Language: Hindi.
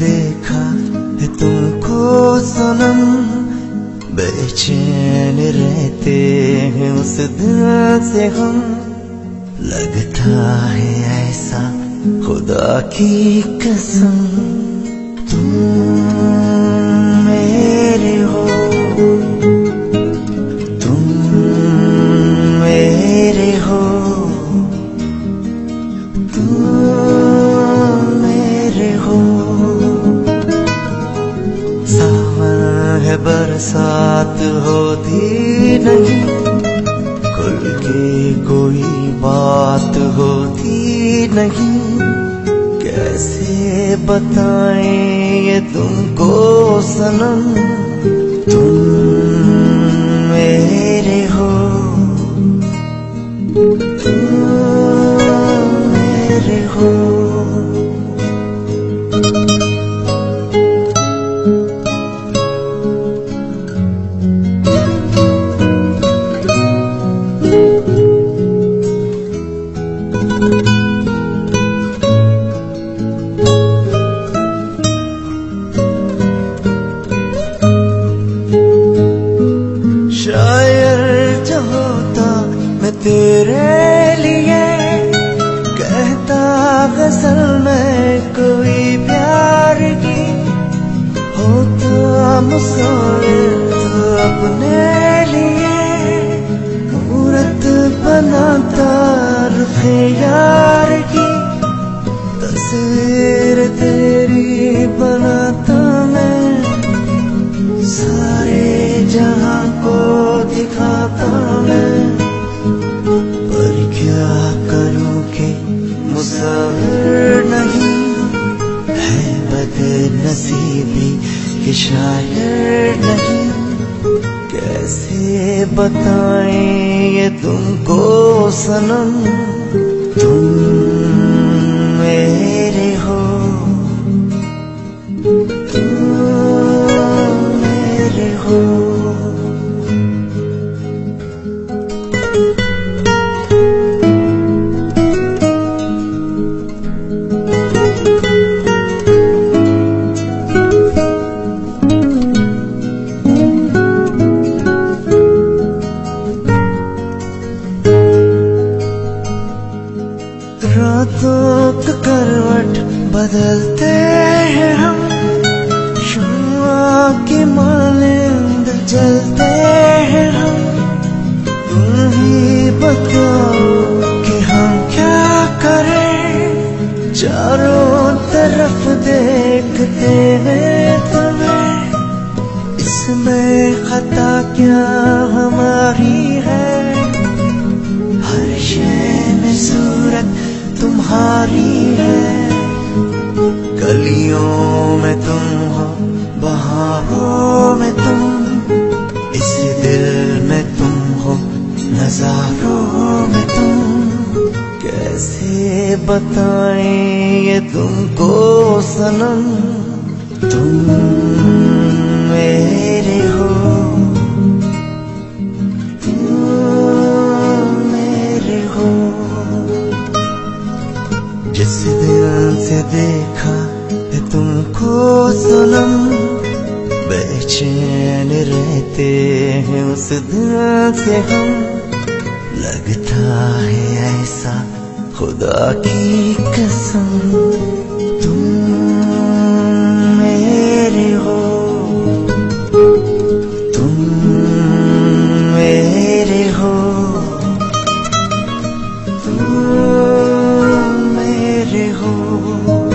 देखा है तुमको सनम। बेचैन रहते हैं उस दिल से हम। लगता है ऐसा खुदा की कसम। तुम नहीं। खुल के कोई बात होती नहीं। कैसे बताएँ ये तुमको सनम? तुम मेरे हो। अपने लिए, मूर्त बनाता रुखे यार की, तस्वीर तेरी बनाता मैं, सारे जहाँ को दिखाता कि शायर नहीं। कैसे बताएँ ये तुमको सनम? तुम बदलते हैं हम। शुआ की मालिंद जलते हैं हम। तुम ही बताओ कि हम क्या करें। चारों तरफ़ देखते हैं तुम्हें। इसमें खता क्या हमारी है? हर शय में सूरत तुम्हारी है। गलियों में तुम हो बहारों में तुम इस दिल में तुम हो, नजारों में तुम। कैसे बताएँ ये तुमको सनम? तुम मेरे हो। जिस दिल से तुमको सनम बेचैन रहते हैं उस दिन से हम। लगता है ऐसा खुदा की कसम। तुम मेरे हो। तुम मेरे हो। तुम मेरे हो।